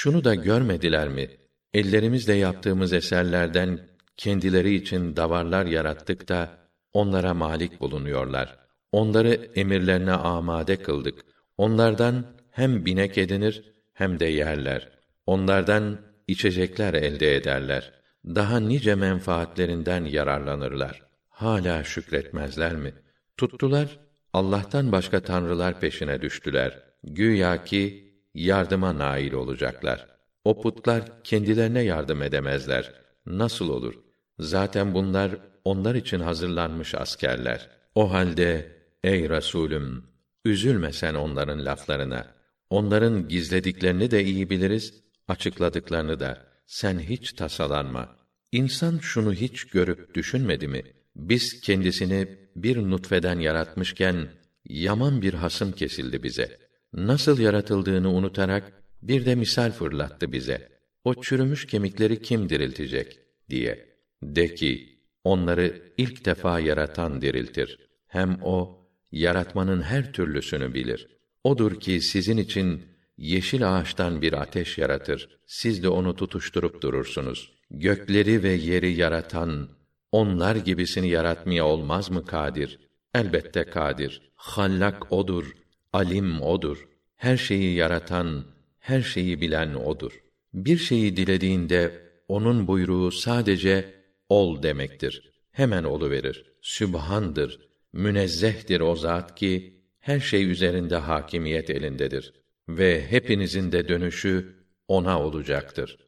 Şunu da görmediler mi? Ellerimizle yaptığımız eserlerden kendileri için davarlar yarattık da onlara malik bulunuyorlar. Onları emirlerine amade kıldık. Onlardan hem binek edinir hem de yerler. Onlardan içecekler elde ederler. Daha nice menfaatlerinden yararlanırlar. Hala şükretmezler mi? Tuttular, Allah'tan başka tanrılar peşine düştüler. Güya ki yardıma nail olacaklar. O putlar kendilerine yardım edemezler. Nasıl olur? Zaten bunlar onlar için hazırlanmış askerler. O halde ey Resulüm üzülme sen onların laflarına. Onların gizlediklerini de iyi biliriz, açıkladıklarını da. Sen hiç tasalanma. İnsan şunu hiç görüp düşünmedi mi? Biz kendisini bir nutfeden yaratmışken yaman bir hasım kesildi bize. Nasıl yaratıldığını unutarak bir de misal fırlattı bize. O çürümüş kemikleri kim diriltecek diye. De ki, onları ilk defa yaratan diriltir. Hem o, yaratmanın her türlüsünü bilir. Odur ki sizin için yeşil ağaçtan bir ateş yaratır. Siz de onu tutuşturup durursunuz. Gökleri ve yeri yaratan, onlar gibisini yaratmaya olmaz mı kadir? Elbette kadir. Hallak odur, alim odur. Her şeyi yaratan, her şeyi bilen odur. Bir şeyi dilediğinde onun buyruğu sadece ol demektir. Hemen olu verir. Sübhandır, münezzehtir o zat ki her şey üzerinde hakimiyet elindedir ve hepinizin de dönüşü ona olacaktır.